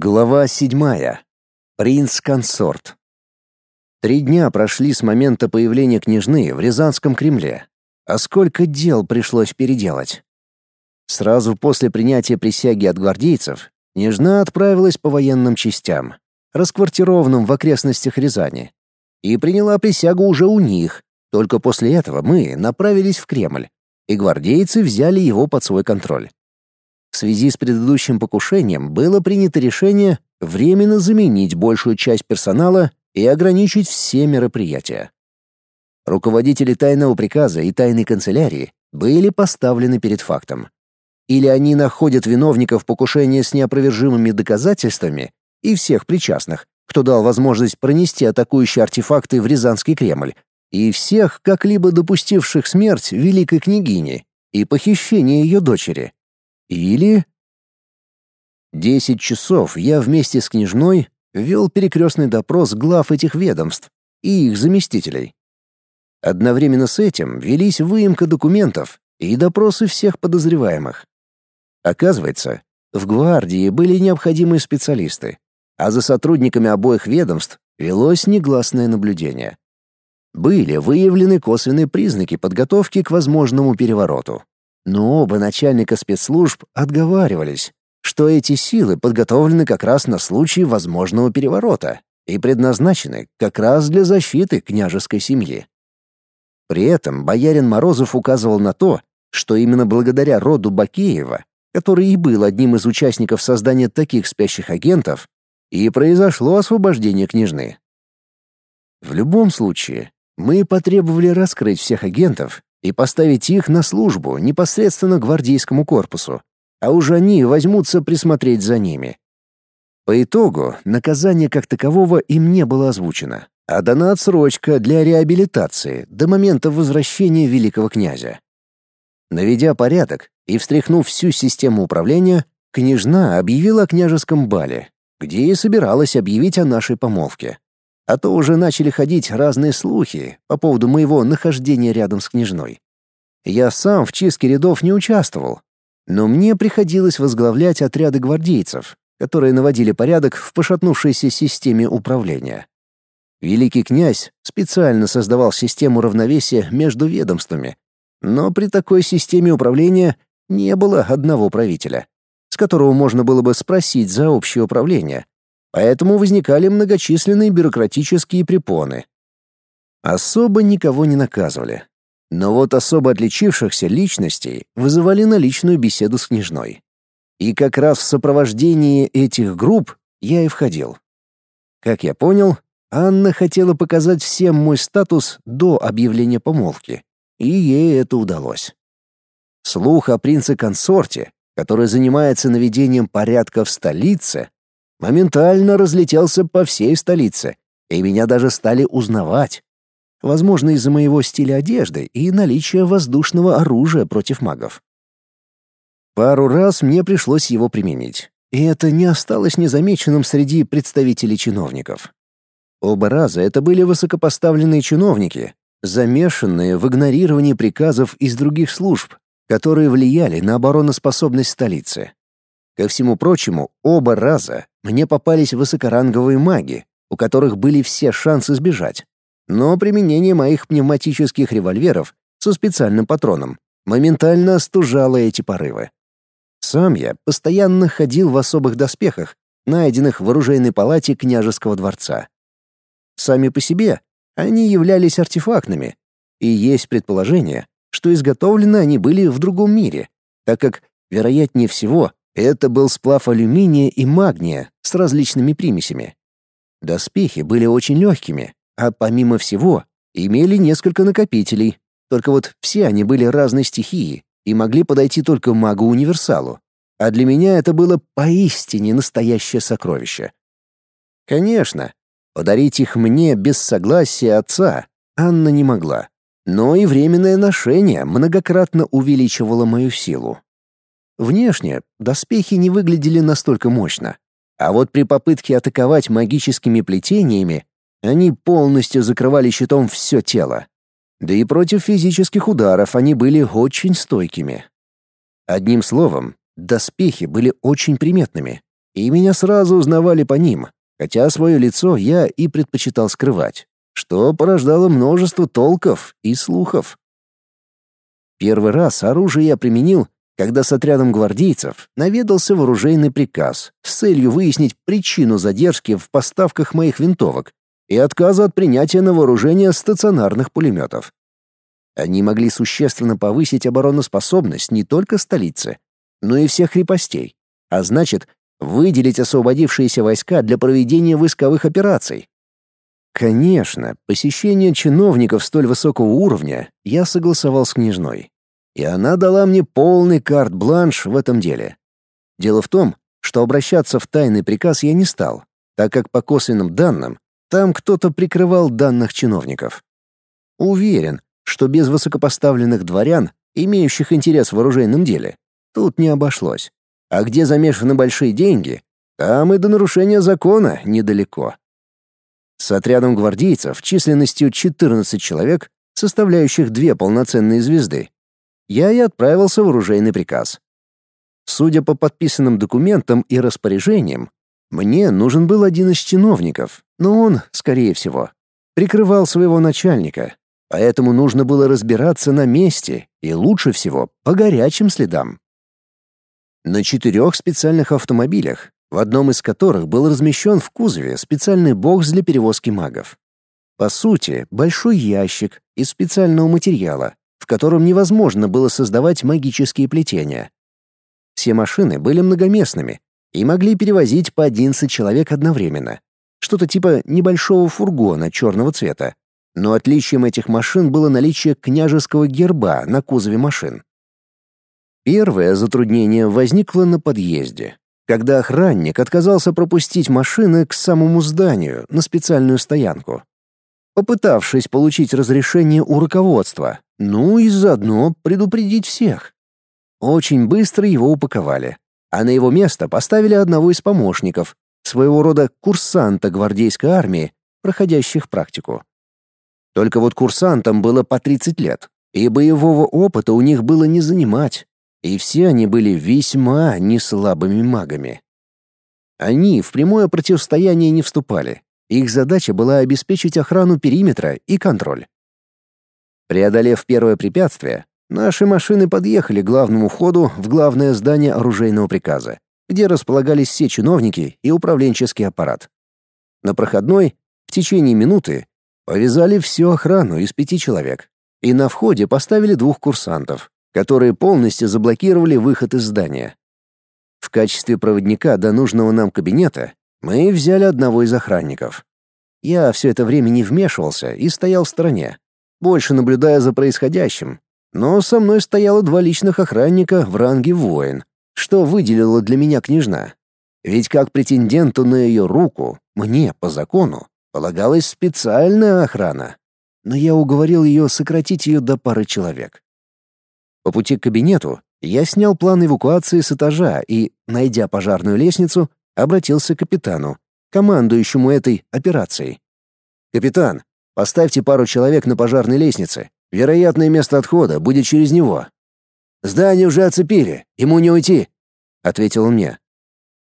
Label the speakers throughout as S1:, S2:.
S1: Глава седьмая. Принц-консорт. Три дня прошли с момента появления княжны в Рязанском Кремле. А сколько дел пришлось переделать. Сразу после принятия присяги от гвардейцев княжна отправилась по военным частям, расквартированным в окрестностях Рязани, и приняла присягу уже у них. Только после этого мы направились в Кремль, и гвардейцы взяли его под свой контроль. В связи с предыдущим покушением было принято решение временно заменить большую часть персонала и ограничить все мероприятия. Руководители тайного приказа и тайной канцелярии были поставлены перед фактом. Или они находят виновников покушения с неопровержимыми доказательствами и всех причастных, кто дал возможность пронести атакующие артефакты в Рязанский Кремль, и всех, как-либо допустивших смерть великой княгини и похищение ее дочери, или... Десять часов я вместе с княжной вел перекрестный допрос глав этих ведомств и их заместителей. Одновременно с этим велись выемка документов и допросы всех подозреваемых. Оказывается, в гвардии были необходимые специалисты, а за сотрудниками обоих ведомств велось негласное наблюдение. Были выявлены косвенные признаки подготовки к возможному перевороту. Но оба начальника спецслужб отговаривались, что эти силы подготовлены как раз на случай возможного переворота и предназначены как раз для защиты княжеской семьи. При этом боярин Морозов указывал на то, что именно благодаря роду Бакеева, который и был одним из участников создания таких спящих агентов, и произошло освобождение княжны. В любом случае, мы потребовали раскрыть всех агентов и поставить их на службу непосредственно гвардейскому корпусу, а уже они возьмутся присмотреть за ними. По итогу наказание как такового им не было озвучено, а дана отсрочка для реабилитации до момента возвращения великого князя. Наведя порядок и встряхнув всю систему управления, княжна объявила о княжеском бале, где и собиралась объявить о нашей помолвке. А то уже начали ходить разные слухи по поводу моего нахождения рядом с княжной. Я сам в чистке рядов не участвовал, но мне приходилось возглавлять отряды гвардейцев, которые наводили порядок в пошатнувшейся системе управления. Великий князь специально создавал систему равновесия между ведомствами, но при такой системе управления не было одного правителя, с которого можно было бы спросить за общее управление, Поэтому возникали многочисленные бюрократические препоны. Особо никого не наказывали. Но вот особо отличившихся личностей вызывали на личную беседу с княжной. И как раз в сопровождении этих групп я и входил. Как я понял, Анна хотела показать всем мой статус до объявления помолвки, и ей это удалось. Слух о принце-консорте, который занимается наведением порядка в столице, моментально разлетелся по всей столице, и меня даже стали узнавать. Возможно, из-за моего стиля одежды и наличия воздушного оружия против магов. Пару раз мне пришлось его применить, и это не осталось незамеченным среди представителей чиновников. Оба раза это были высокопоставленные чиновники, замешанные в игнорировании приказов из других служб, которые влияли на обороноспособность столицы. Ко всему прочему, оба раза мне попались высокоранговые маги, у которых были все шансы сбежать. Но применение моих пневматических револьверов со специальным патроном моментально остужало эти порывы. Сам я постоянно ходил в особых доспехах, найденных в оружейной палате княжеского дворца. Сами по себе они являлись артефактными, и есть предположение, что изготовлены они были в другом мире, так как, вероятнее всего, это был сплав алюминия и магния с различными примесями. Доспехи были очень легкими, а помимо всего имели несколько накопителей. Только вот все они были разной стихии и могли подойти только магу-универсалу. А для меня это было поистине настоящее сокровище. Конечно, подарить их мне без согласия отца Анна не могла, но и временное ношение многократно увеличивало мою силу. Внешне доспехи не выглядели настолько мощно, а вот при попытке атаковать магическими плетениями они полностью закрывали щитом все тело. Да и против физических ударов они были очень стойкими. Одним словом, доспехи были очень приметными, и меня сразу узнавали по ним, хотя свое лицо я и предпочитал скрывать, что порождало множество толков и слухов. Первый раз оружие я применил, когда с отрядом гвардейцев наведался вооружейный приказ с целью выяснить причину задержки в поставках моих винтовок и отказа от принятия на вооружение стационарных пулеметов. Они могли существенно повысить обороноспособность не только столицы, но и всех крепостей, а значит, выделить освободившиеся войска для проведения войсковых операций. Конечно, посещение чиновников столь высокого уровня я согласовал с княжной, и она дала мне полный карт-бланш в этом деле. Дело в том, что обращаться в тайный приказ я не стал, так как по косвенным данным там кто-то прикрывал данных чиновников. Уверен, что без высокопоставленных дворян, имеющих интерес в оружейном деле, тут не обошлось. А где замешаны большие деньги, там и до нарушения закона недалеко. С отрядом гвардейцев численностью 14 человек, составляющих две полноценные звезды, я и отправился в оружейный приказ. Судя по подписанным документам и распоряжениям, мне нужен был один из чиновников, но он, скорее всего, прикрывал своего начальника, поэтому нужно было разбираться на месте и лучше всего по горячим следам. На четырех специальных автомобилях, в одном из которых был размещен в кузове специальный бокс для перевозки магов. По сути, большой ящик из специального материала, котором невозможно было создавать магические плетения. Все машины были многоместными и могли перевозить по 11 человек одновременно. Что-то типа небольшого фургона черного цвета, но отличием этих машин было наличие княжеского герба на кузове машин. Первое затруднение возникло на подъезде, когда охранник отказался пропустить машины к самому зданию на специальную стоянку. Попытавшись получить разрешение у руководства, ну и заодно предупредить всех. Очень быстро его упаковали, а на его место поставили одного из помощников, своего рода курсанта гвардейской армии, проходящих практику. Только вот курсантам было по 30 лет, и боевого опыта у них было не занимать, и все они были весьма неслабыми магами. Они в прямое противостояние не вступали. Их задача была обеспечить охрану периметра и контроль. Преодолев первое препятствие, наши машины подъехали к главному входу в главное здание оружейного приказа, где располагались все чиновники и управленческий аппарат. На проходной в течение минуты Повязали всю охрану из пяти человек. И на входе поставили двух курсантов, которые полностью заблокировали выход из здания. В качестве проводника до нужного нам кабинета мы взяли одного из охранников. Я все это время не вмешивался и стоял в стороне, больше наблюдая за происходящим. Но со мной стояло два личных охранника в ранге воин, что выделило для меня княжна. Ведь как претенденту на ее руку, мне, по закону, Полагалась специальная охрана, но я уговорил ее сократить ее до пары человек. По пути к кабинету я снял план эвакуации с этажа и, найдя пожарную лестницу, обратился к капитану, командующему этой операцией. «Капитан, поставьте пару человек на пожарной лестнице. Вероятное место отхода будет через него». «Здание уже оцепили, ему не уйти», — ответил он мне.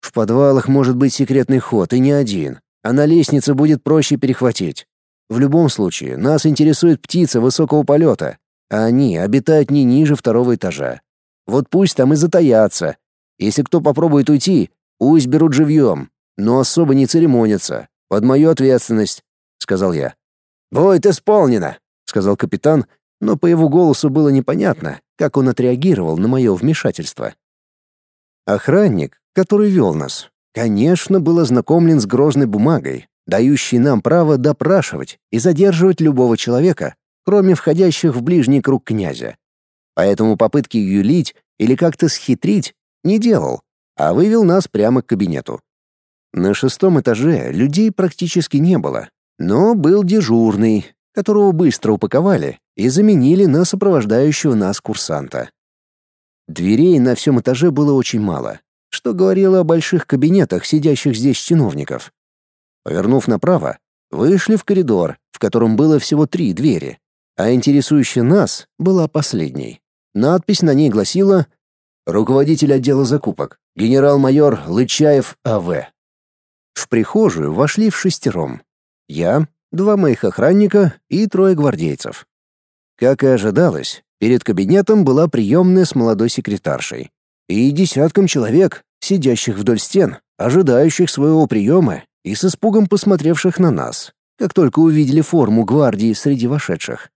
S1: «В подвалах может быть секретный ход, и не один а на лестнице будет проще перехватить. В любом случае, нас интересует птица высокого полета, а они обитают не ниже второго этажа. Вот пусть там и затаятся. Если кто попробует уйти, пусть берут живьем, но особо не церемонятся. Под мою ответственность», — сказал я. «Будет исполнено», — сказал капитан, но по его голосу было непонятно, как он отреагировал на мое вмешательство. Охранник, который вел нас, конечно, был ознакомлен с грозной бумагой, дающей нам право допрашивать и задерживать любого человека, кроме входящих в ближний круг князя. Поэтому попытки юлить или как-то схитрить не делал, а вывел нас прямо к кабинету. На шестом этаже людей практически не было, но был дежурный, которого быстро упаковали и заменили на сопровождающего нас курсанта. Дверей на всем этаже было очень мало, что говорило о больших кабинетах сидящих здесь чиновников. Повернув направо, вышли в коридор, в котором было всего три двери, а интересующая нас была последней. Надпись на ней гласила «Руководитель отдела закупок. Генерал-майор Лычаев А.В. В прихожую вошли в шестером. Я, два моих охранника и трое гвардейцев. Как и ожидалось, перед кабинетом была приемная с молодой секретаршей и десятком человек, сидящих вдоль стен, ожидающих своего приема и с испугом посмотревших на нас, как только увидели форму гвардии среди вошедших.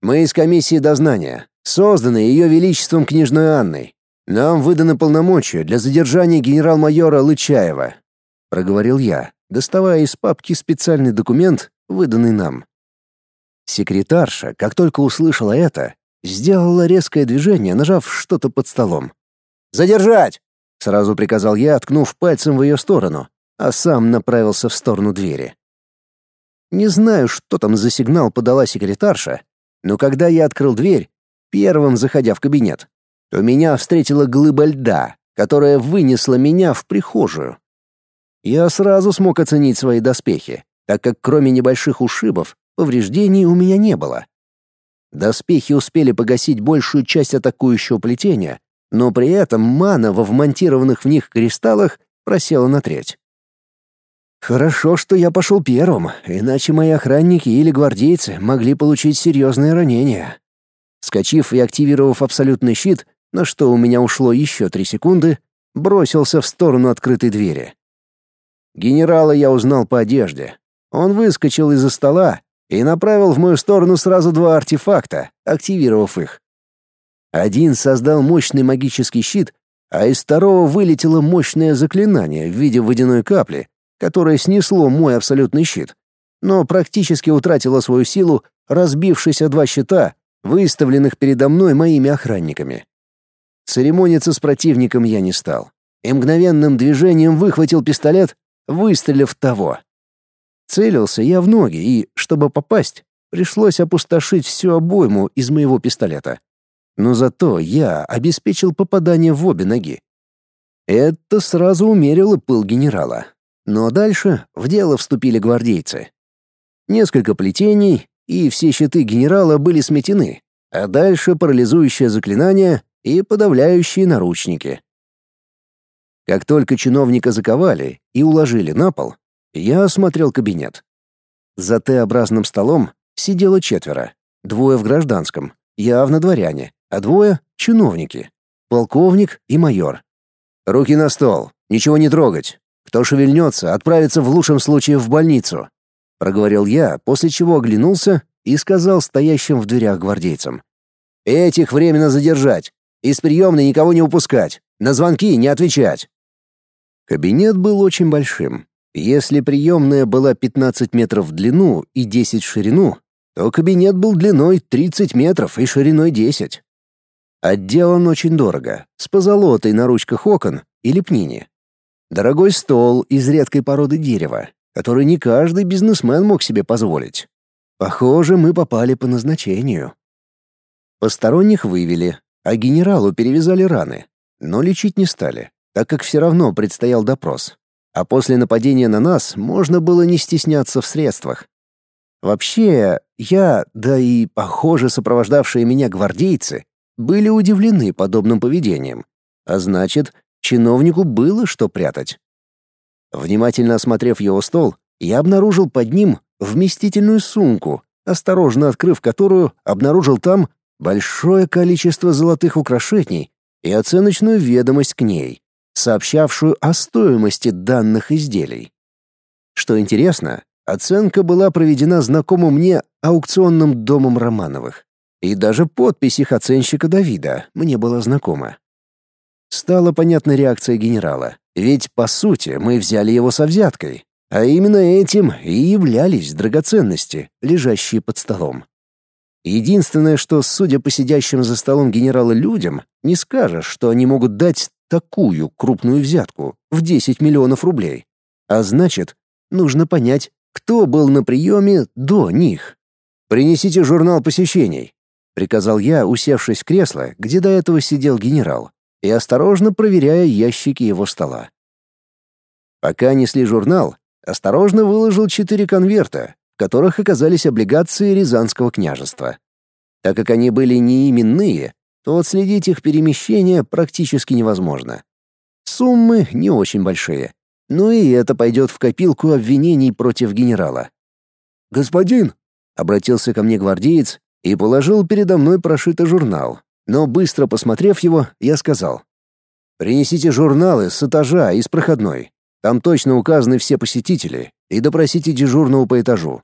S1: «Мы из комиссии дознания, созданы Ее Величеством княжной Анной. Нам выданы полномочия для задержания генерал-майора Лычаева», — проговорил я, доставая из папки специальный документ, выданный нам. Секретарша, как только услышала это, сделала резкое движение, нажав что-то под столом. «Задержать!» — сразу приказал я, ткнув пальцем в ее сторону, а сам направился в сторону двери. Не знаю, что там за сигнал подала секретарша, но когда я открыл дверь, первым заходя в кабинет, то меня встретила глыба льда, которая вынесла меня в прихожую. Я сразу смог оценить свои доспехи, так как кроме небольших ушибов Повреждений у меня не было. Доспехи успели погасить большую часть атакующего плетения, но при этом мана во вмонтированных в них кристаллах просела на треть. Хорошо, что я пошел первым, иначе мои охранники или гвардейцы могли получить серьезные ранения. Скочив и активировав абсолютный щит, на что у меня ушло еще три секунды, бросился в сторону открытой двери. Генерала я узнал по одежде. Он выскочил из-за стола и направил в мою сторону сразу два артефакта, активировав их. Один создал мощный магический щит, а из второго вылетело мощное заклинание в виде водяной капли, которое снесло мой абсолютный щит, но практически утратило свою силу, разбившись о два щита, выставленных передо мной моими охранниками. Церемониться с противником я не стал. И мгновенным движением выхватил пистолет, выстрелив того. Целился я в ноги, и, чтобы попасть, пришлось опустошить всю обойму из моего пистолета. Но зато я обеспечил попадание в обе ноги. Это сразу умерило пыл генерала. Но дальше в дело вступили гвардейцы. Несколько плетений, и все щиты генерала были сметены, а дальше парализующее заклинание и подавляющие наручники. Как только чиновника заковали и уложили на пол, я осмотрел кабинет. За Т-образным столом сидело четверо. Двое в гражданском, явно дворяне, а двое — чиновники. Полковник и майор. «Руки на стол, ничего не трогать. Кто шевельнется, отправится в лучшем случае в больницу», — проговорил я, после чего оглянулся и сказал стоящим в дверях гвардейцам. «Этих временно задержать. Из приемной никого не упускать. На звонки не отвечать». Кабинет был очень большим. Если приемная была 15 метров в длину и 10 в ширину, то кабинет был длиной 30 метров и шириной 10. Отделан очень дорого, с позолотой на ручках окон и лепнине. Дорогой стол из редкой породы дерева, который не каждый бизнесмен мог себе позволить. Похоже, мы попали по назначению. Посторонних вывели, а генералу перевязали раны, но лечить не стали, так как все равно предстоял допрос а после нападения на нас можно было не стесняться в средствах. Вообще, я, да и, похоже, сопровождавшие меня гвардейцы, были удивлены подобным поведением, а значит, чиновнику было что прятать. Внимательно осмотрев его стол, я обнаружил под ним вместительную сумку, осторожно открыв которую, обнаружил там большое количество золотых украшений и оценочную ведомость к ней сообщавшую о стоимости данных изделий. Что интересно, оценка была проведена знакомым мне аукционным домом Романовых. И даже подпись их оценщика Давида мне была знакома. Стала понятна реакция генерала, ведь, по сути, мы взяли его со взяткой, а именно этим и являлись драгоценности, лежащие под столом. Единственное, что, судя по сидящим за столом генерала людям, не скажешь, что они могут дать такую крупную взятку в 10 миллионов рублей. А значит, нужно понять, кто был на приеме до них. «Принесите журнал посещений», — приказал я, усевшись в кресло, где до этого сидел генерал, и осторожно проверяя ящики его стола. Пока несли журнал, осторожно выложил четыре конверта, в которых оказались облигации Рязанского княжества. Так как они были не именные, то отследить их перемещение практически невозможно. Суммы не очень большие. Ну и это пойдет в копилку обвинений против генерала. «Господин!» — обратился ко мне гвардеец и положил передо мной прошитый журнал. Но быстро посмотрев его, я сказал. «Принесите журналы с этажа и с проходной. Там точно указаны все посетители, и допросите дежурного по этажу.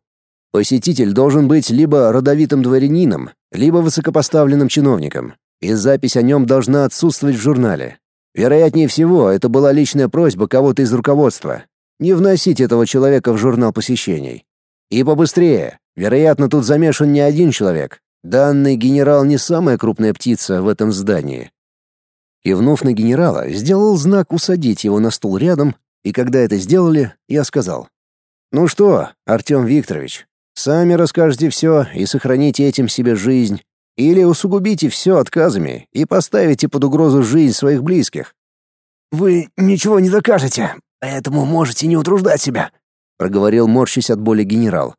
S1: Посетитель должен быть либо родовитым дворянином, либо высокопоставленным чиновником, и запись о нем должна отсутствовать в журнале. Вероятнее всего, это была личная просьба кого-то из руководства. Не вносить этого человека в журнал посещений. И побыстрее. Вероятно, тут замешан не один человек. Данный генерал не самая крупная птица в этом здании. Кивнув на генерала, сделал знак усадить его на стул рядом, и когда это сделали, я сказал. «Ну что, Артем Викторович, Сами расскажете все и сохраните этим себе жизнь, или усугубите все отказами и поставите под угрозу жизнь своих близких.
S2: Вы ничего не докажете, поэтому можете не утруждать себя, проговорил морщись от боли генерал.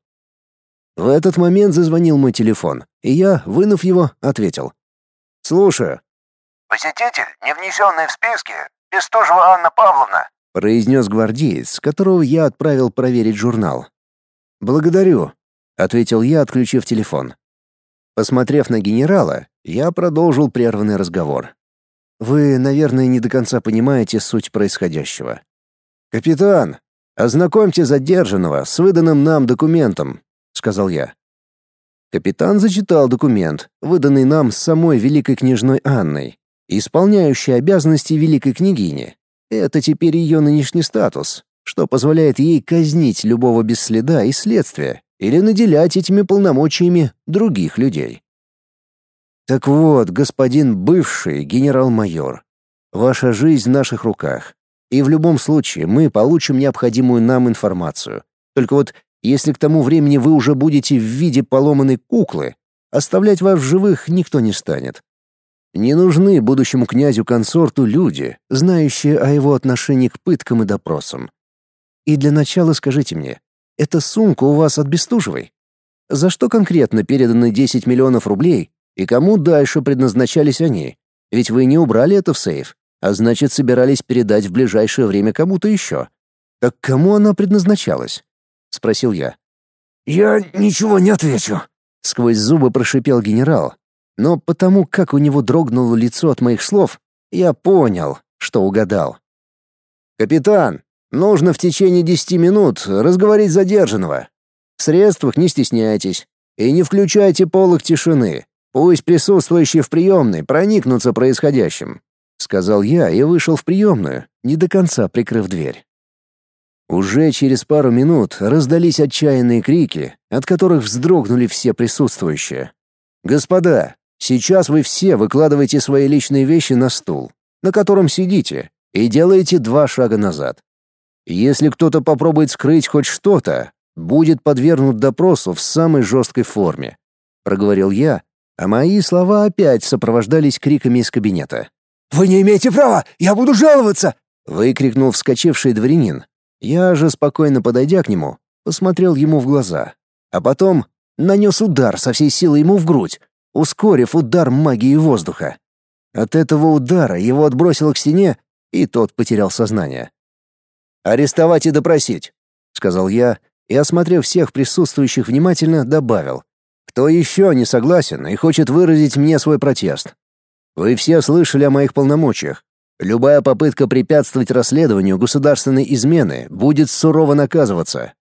S1: В этот момент зазвонил мой телефон, и я, вынув его, ответил. «Слушаю».
S3: «Посетитель, не внесенный в списки, Бестужева Анна Павловна»,
S1: произнес гвардеец, которого я отправил проверить журнал. «Благодарю», — ответил я, отключив телефон. Посмотрев на генерала, я продолжил прерванный разговор. «Вы, наверное, не до конца понимаете суть происходящего. Капитан, ознакомьте задержанного с выданным нам документом», — сказал я. Капитан зачитал документ, выданный нам самой великой княжной Анной, исполняющей обязанности великой княгини. Это теперь ее нынешний статус, что позволяет ей казнить любого без следа и следствия, или наделять этими полномочиями других людей. Так вот, господин бывший генерал-майор, ваша жизнь в наших руках, и в любом случае мы получим необходимую нам информацию. Только вот если к тому времени вы уже будете в виде поломанной куклы, оставлять вас в живых никто не станет. Не нужны будущему князю-консорту люди, знающие о его отношении к пыткам и допросам. И для начала скажите мне, эта сумка у вас от Бестужевой? За что конкретно переданы 10 миллионов рублей и кому дальше предназначались они? Ведь вы не убрали это в сейф, а значит, собирались передать в ближайшее время кому-то еще. Так кому она предназначалась? спросил я.
S2: Я ничего не отвечу,
S1: сквозь зубы прошипел генерал. Но потому, как у него дрогнуло лицо от моих слов, я понял, что угадал. Капитан, Нужно в течение десяти минут разговорить задержанного. В средствах не стесняйтесь и не включайте полок тишины. Пусть присутствующие в приемной проникнутся происходящим», — сказал я и вышел в приемную, не до конца прикрыв дверь. Уже через пару минут раздались отчаянные крики, от которых вздрогнули все присутствующие. «Господа, сейчас вы все выкладываете свои личные вещи на стул, на котором сидите, и делаете два шага назад. Если кто-то попробует скрыть хоть что-то, будет подвергнут допросу в самой жесткой форме», — проговорил я, а мои слова опять сопровождались криками из кабинета.
S2: «Вы не имеете права! Я буду жаловаться!»
S1: — выкрикнул вскочивший дворянин. Я же, спокойно подойдя к нему, посмотрел ему в глаза, а потом нанес удар со всей силы ему в грудь, ускорив удар магии воздуха. От этого удара его отбросило к стене, и тот потерял сознание. «Арестовать и допросить», — сказал я, и, осмотрев всех присутствующих внимательно, добавил. «Кто еще не согласен и хочет выразить мне свой протест? Вы все слышали о моих полномочиях. Любая попытка препятствовать расследованию государственной измены будет сурово наказываться.